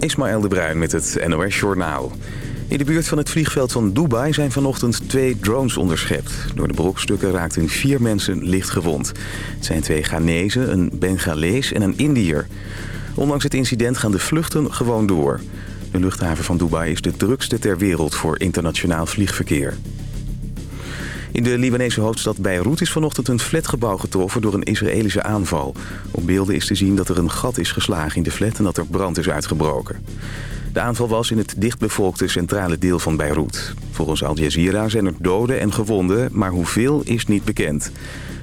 Ismaël de Bruin met het NOS Journaal. In de buurt van het vliegveld van Dubai zijn vanochtend twee drones onderschept. Door de brokstukken raakten vier mensen licht gewond. Het zijn twee Ghanese, een Bengalees en een Indiër. Ondanks het incident gaan de vluchten gewoon door. De luchthaven van Dubai is de drukste ter wereld voor internationaal vliegverkeer. In de Libanese hoofdstad Beirut is vanochtend een flatgebouw getroffen door een Israëlische aanval. Op beelden is te zien dat er een gat is geslagen in de flat en dat er brand is uitgebroken. De aanval was in het dichtbevolkte centrale deel van Beirut. Volgens Al Jazeera zijn er doden en gewonden, maar hoeveel is niet bekend.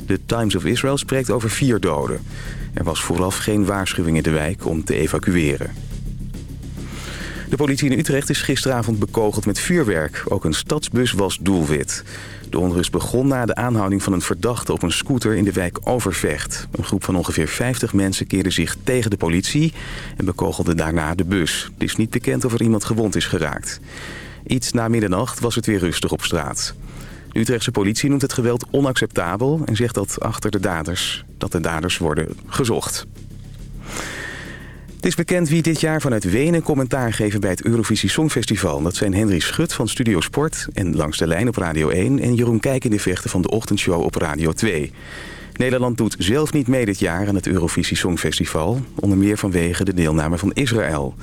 De Times of Israel spreekt over vier doden. Er was vooraf geen waarschuwing in de wijk om te evacueren. De politie in Utrecht is gisteravond bekogeld met vuurwerk. Ook een stadsbus was doelwit. De onrust begon na de aanhouding van een verdachte op een scooter in de wijk Overvecht. Een groep van ongeveer 50 mensen keerde zich tegen de politie en bekogelde daarna de bus. Het is niet bekend of er iemand gewond is geraakt. Iets na middernacht was het weer rustig op straat. De Utrechtse politie noemt het geweld onacceptabel en zegt dat achter de daders, dat de daders worden gezocht. Is bekend wie dit jaar vanuit Wenen commentaar geven bij het Eurovisie Songfestival. Dat zijn Henry Schut van Studio Sport en Langs de Lijn op Radio 1... en Jeroen Kijk in de Vechten van de Ochtendshow op Radio 2. Nederland doet zelf niet mee dit jaar aan het Eurovisie Songfestival. Onder meer vanwege de deelname van Israël.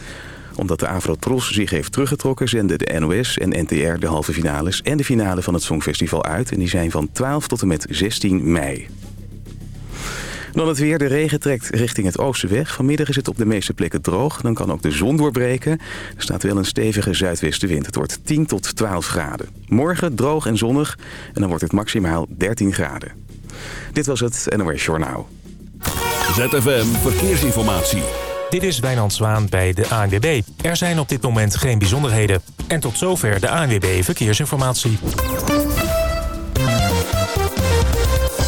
Omdat de Afro-Tros zich heeft teruggetrokken... zenden de NOS en NTR de halve finales en de finale van het Songfestival uit. En die zijn van 12 tot en met 16 mei. Dan het weer. De regen trekt richting het oosten weg. Vanmiddag is het op de meeste plekken droog. Dan kan ook de zon doorbreken. Er staat wel een stevige zuidwestenwind. Het wordt 10 tot 12 graden. Morgen droog en zonnig. En dan wordt het maximaal 13 graden. Dit was het NOS Journaal. ZFM Verkeersinformatie. Dit is Wijnand Zwaan bij de ANWB. Er zijn op dit moment geen bijzonderheden. En tot zover de ANWB Verkeersinformatie.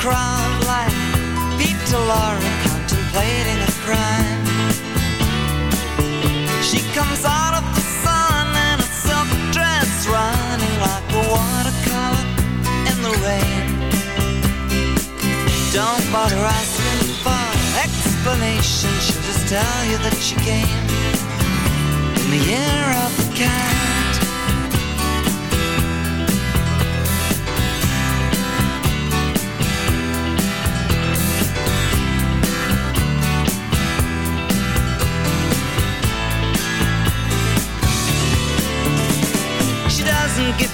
Crowd like Peter Lorre contemplating a crime. She comes out of the sun in a silk dress Running like a watercolor in the rain. Don't bother asking for explanation She'll just tell you that she came In the year of the cat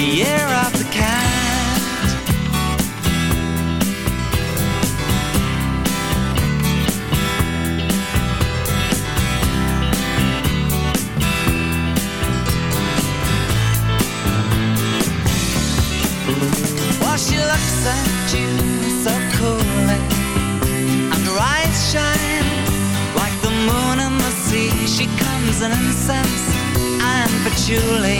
the year of the cat. Well, she looks at you so coolly, and her eyes shine like the moon in the sea. She comes in incense and patchouli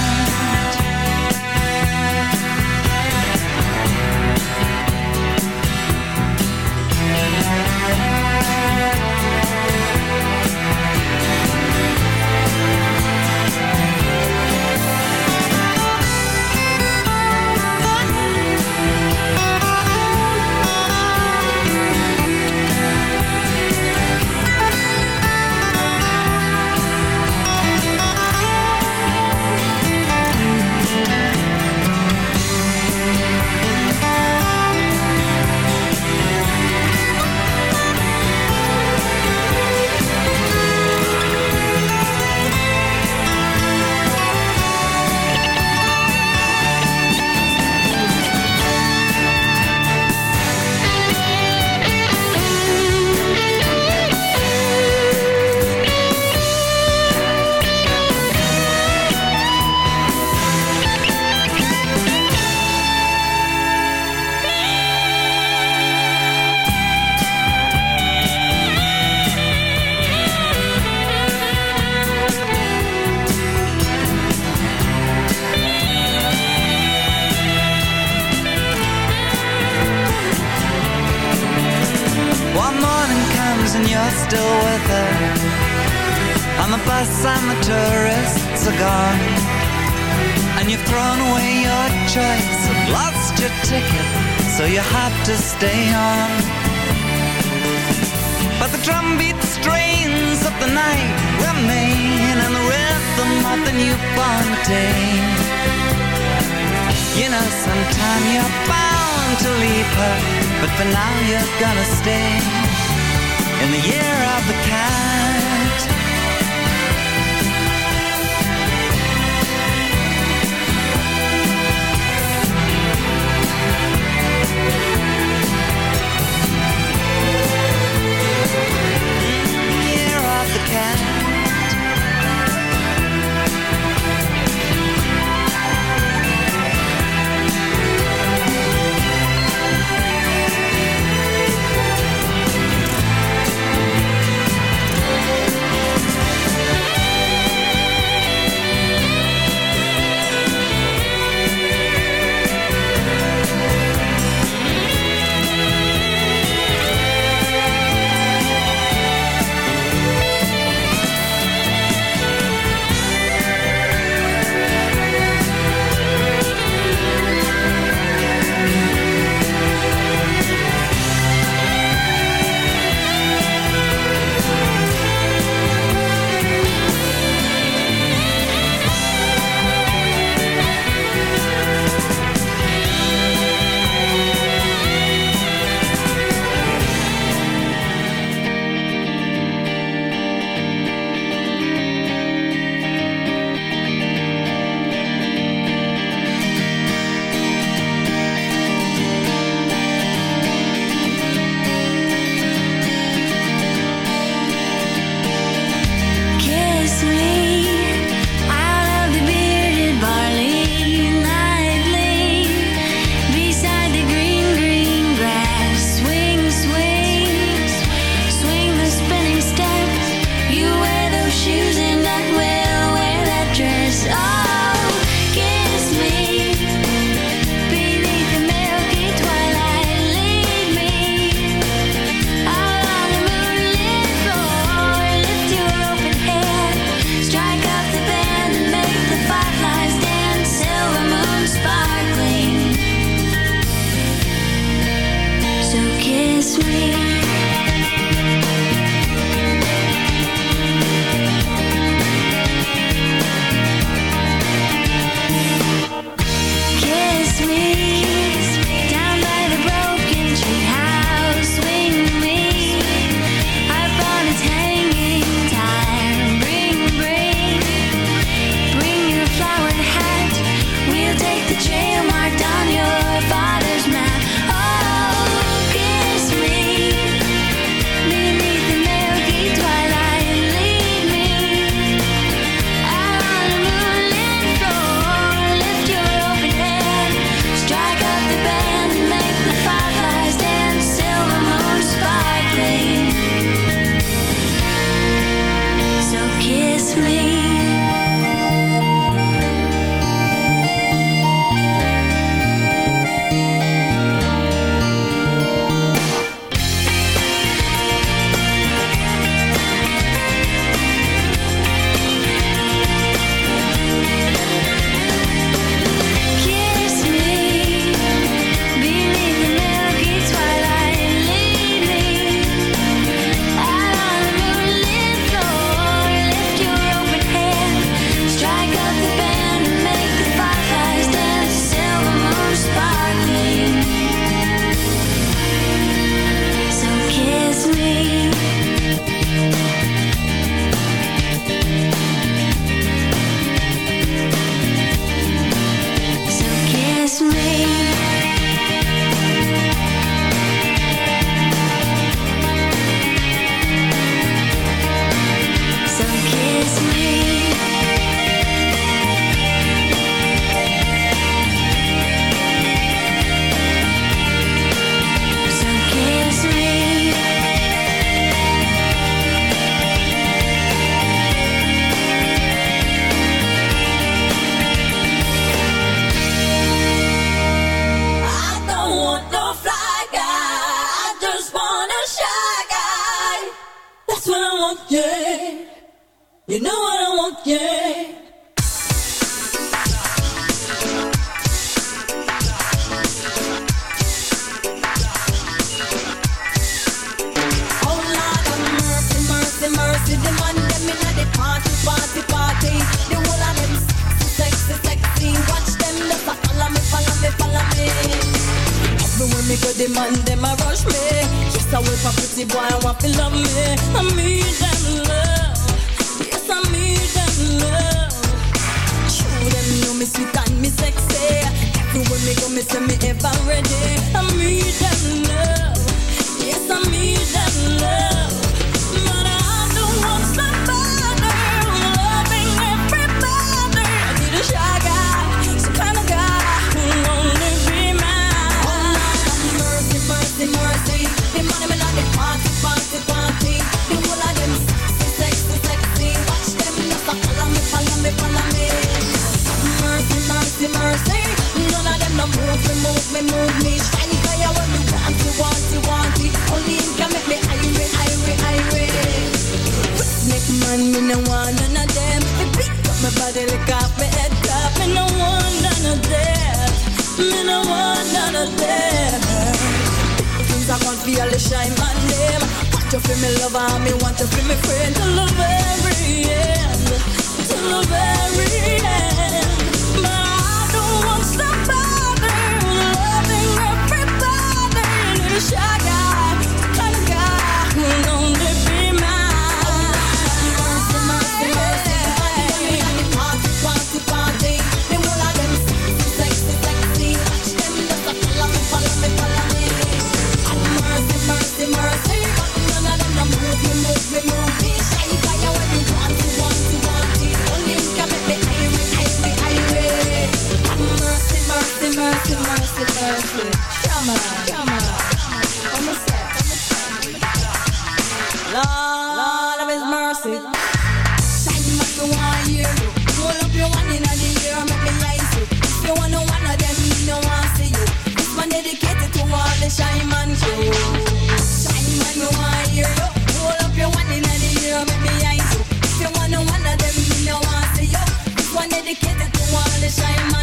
me no want none of them. Things I can't feel the shine my name. Want you feel me lover, me want you feel me friend till the very end, till the very end. Mercy, mercy, mercy. Come on, come on. On the set. Lord of His mercy. Time up to one year. Roll up your one in the year. Make me ice you. If you want no one of them, me no one see you. This one dedicated to all the shine man crew. To up your in the. Make me. If you want no one of them, see you. One dedicated to all the shine. man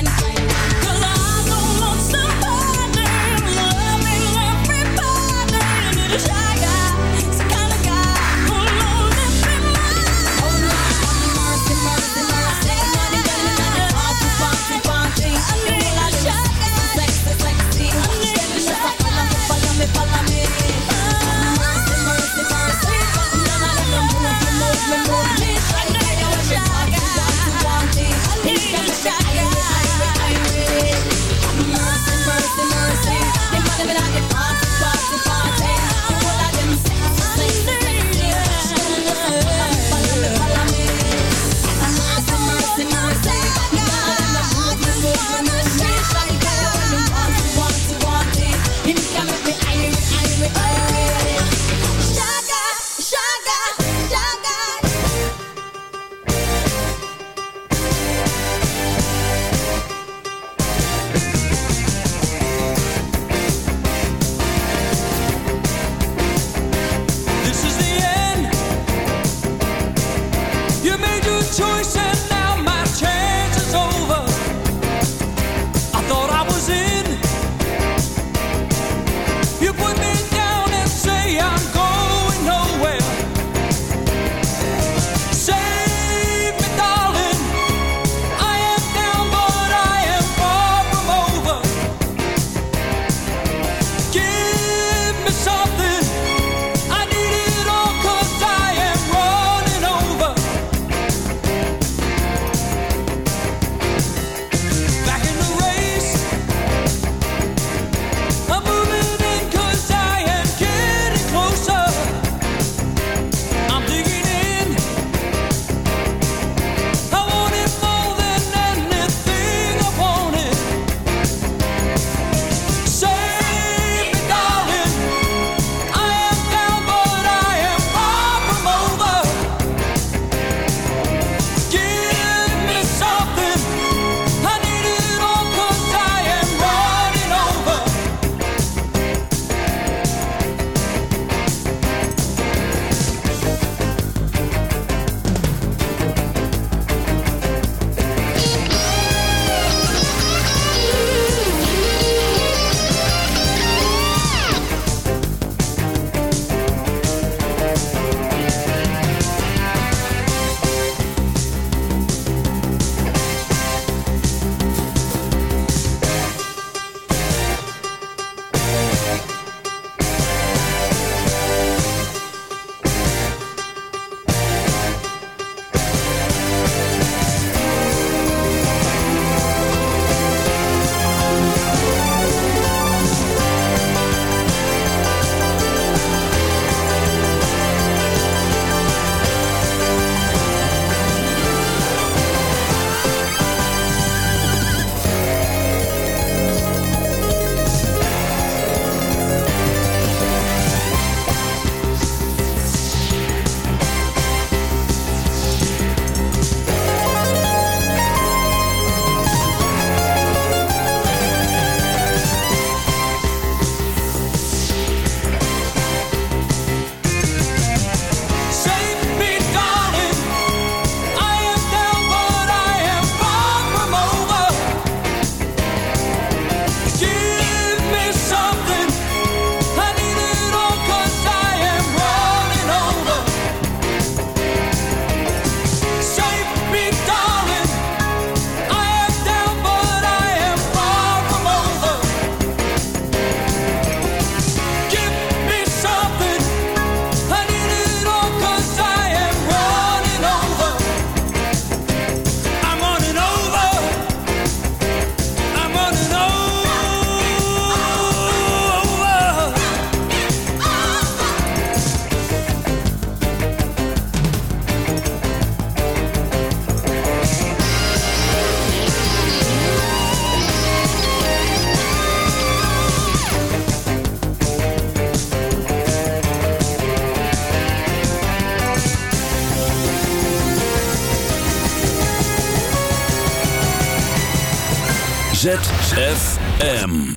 me!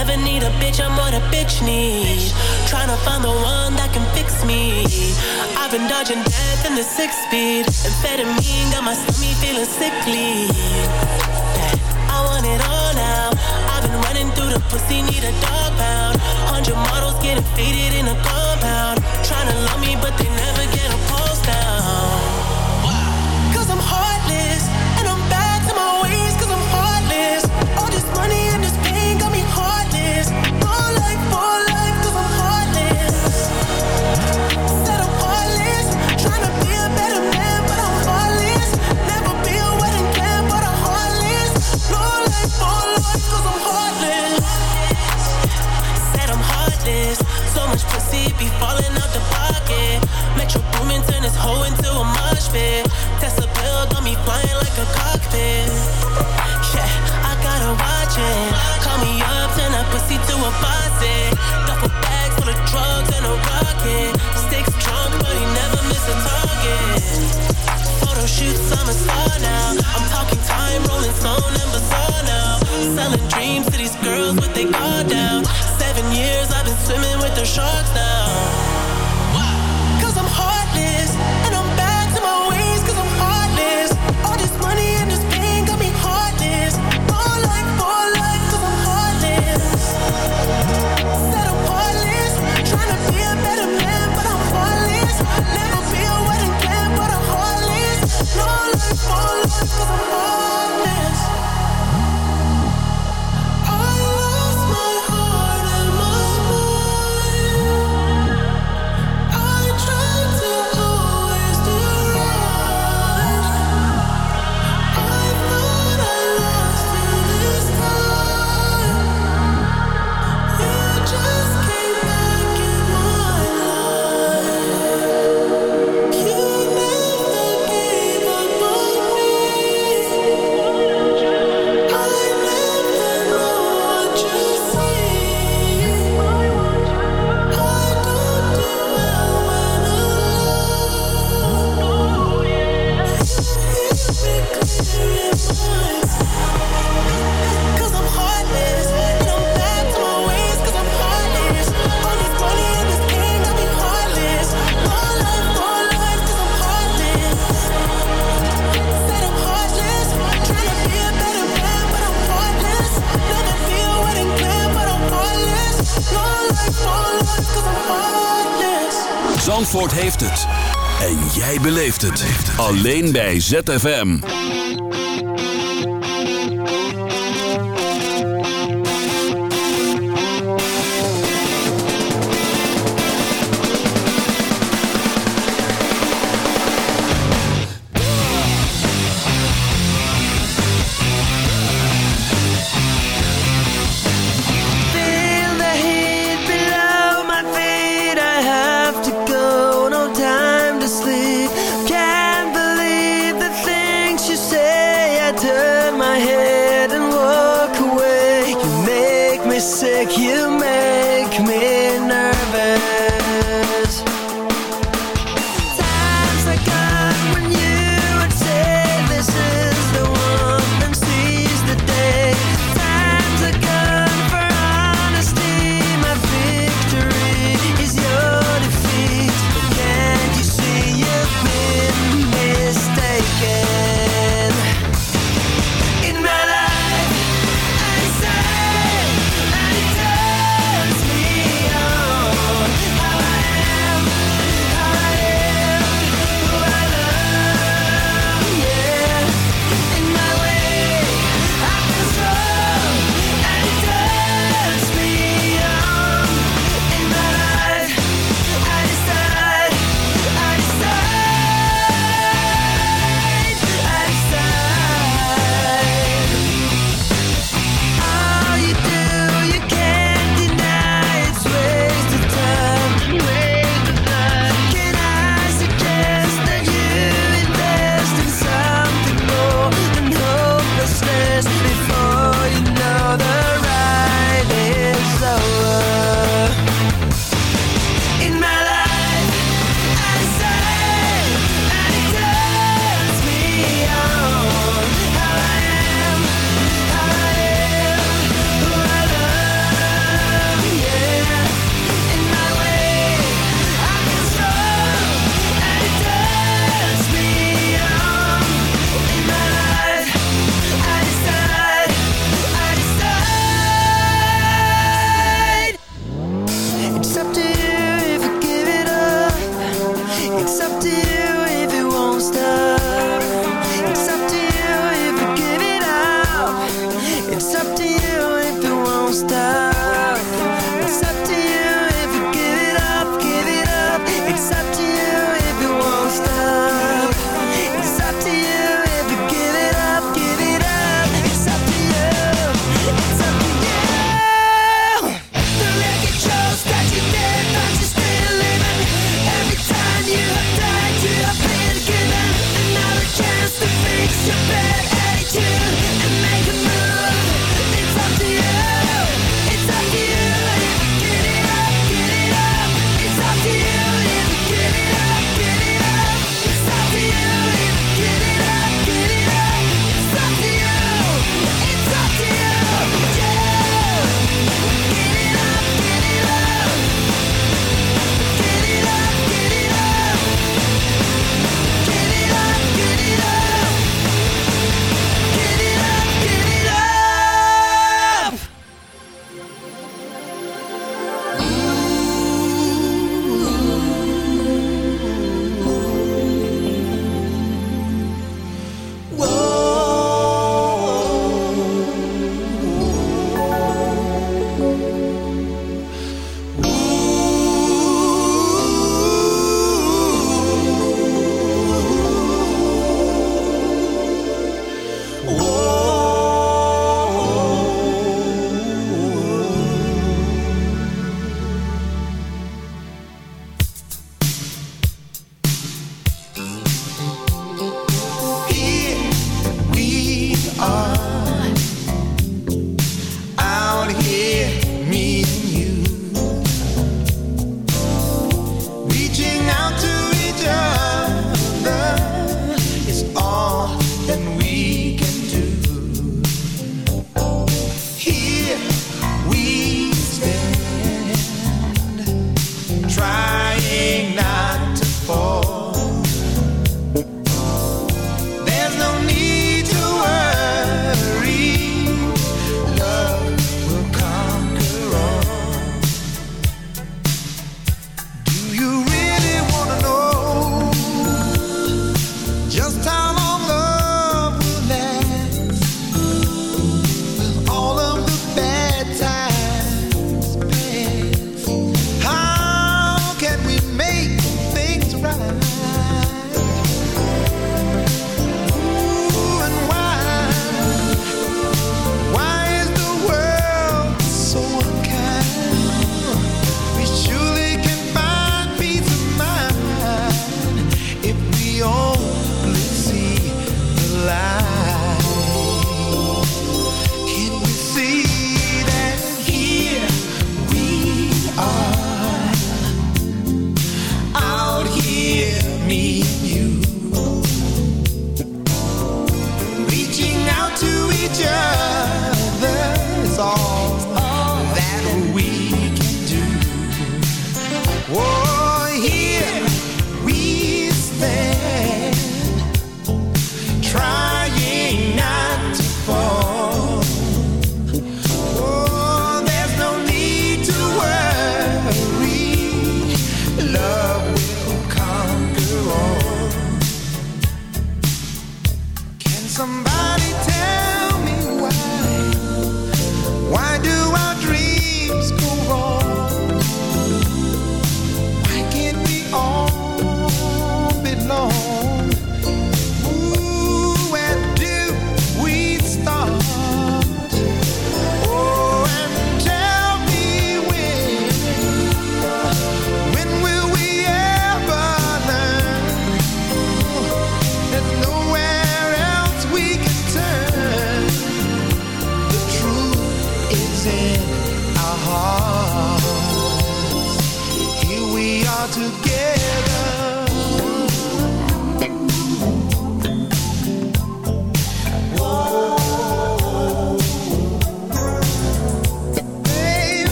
Never need a bitch, I'm what a bitch needs. Trying to find the one that can fix me. I've been dodging death in the six speed. Amphetamine got my stomach feeling sickly. I want it all now. I've been running through the pussy, need a dog pound. Hundred models getting faded in a compound. Trying to love me, but they never get a pulse down. this. So much pussy be falling out the Leeft het. Alleen bij ZFM.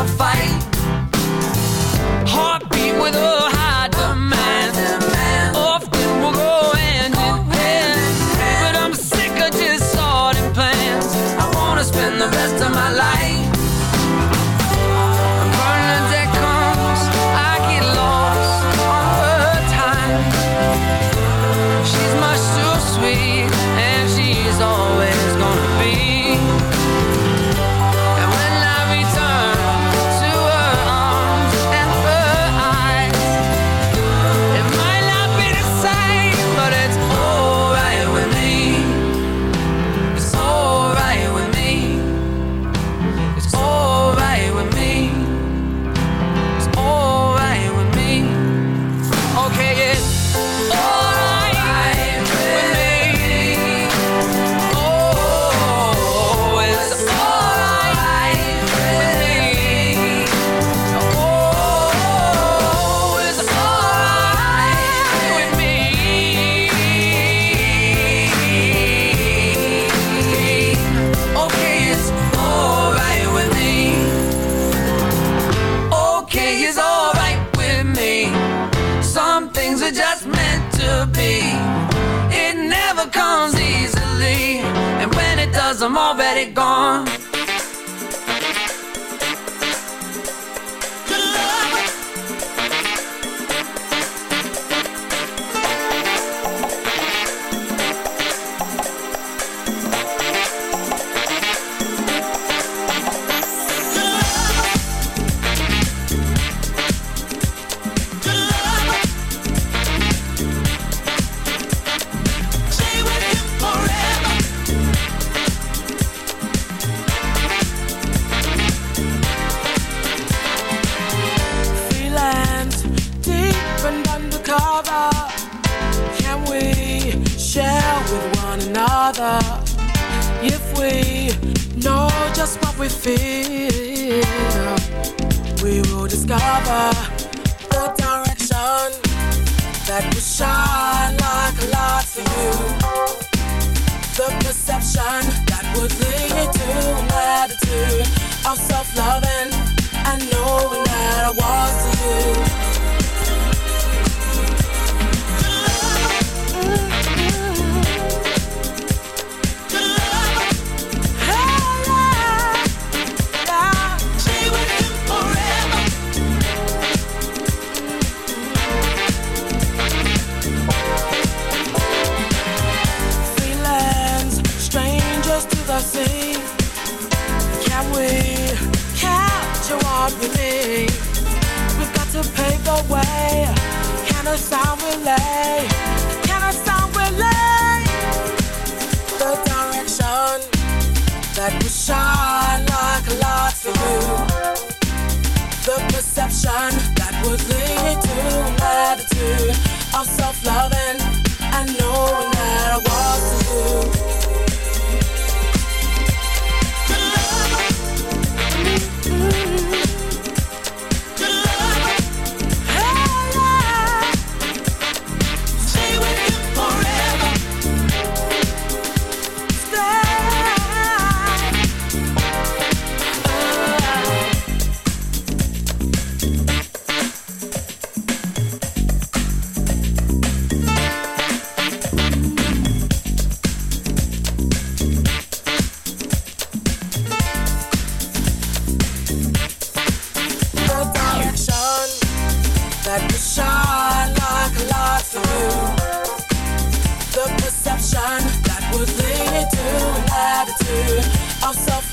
A fight. One another? If we know just what we feel, we will discover the direction that will shine like a light for you. The perception that would lead to an attitude of self-loving and knowing that I was to you. What we need? We've got to pave the way. Can a sound relay? Can a sound relay? The direction that will shine like a light for you. The perception that would lead to an attitude of self-loving and knowing that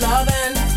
loving.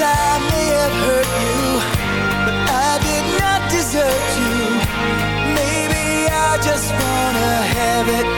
I may have hurt you, but I did not desert you. Maybe I just wanna have it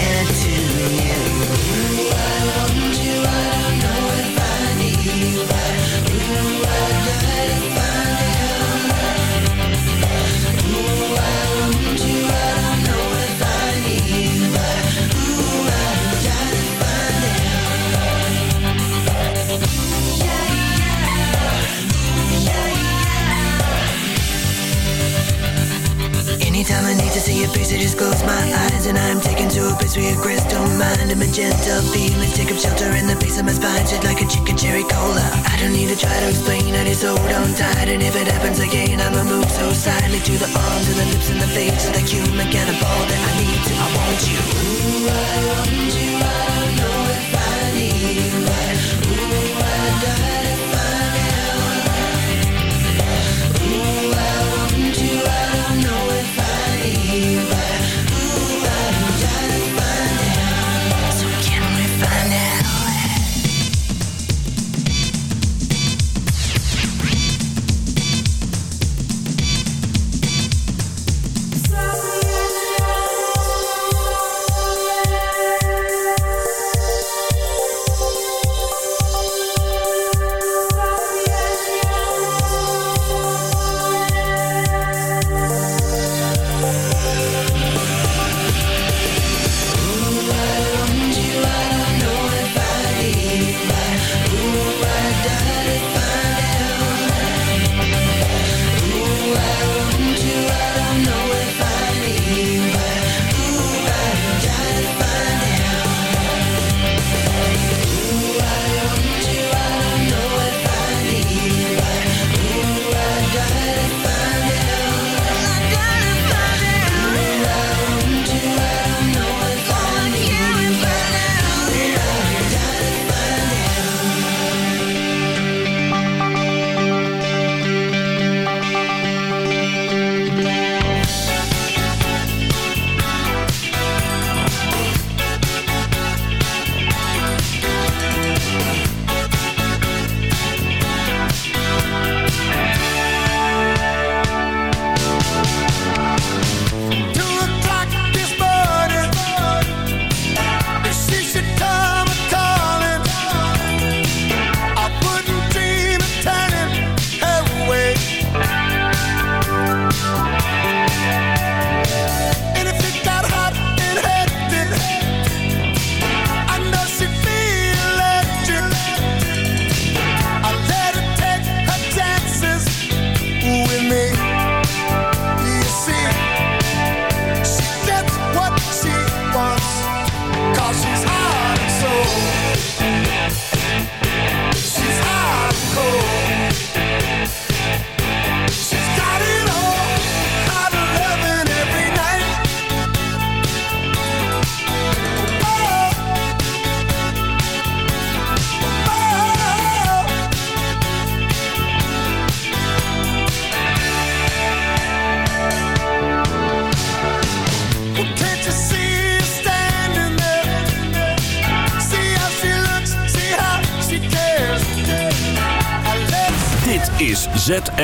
in the face of the human again.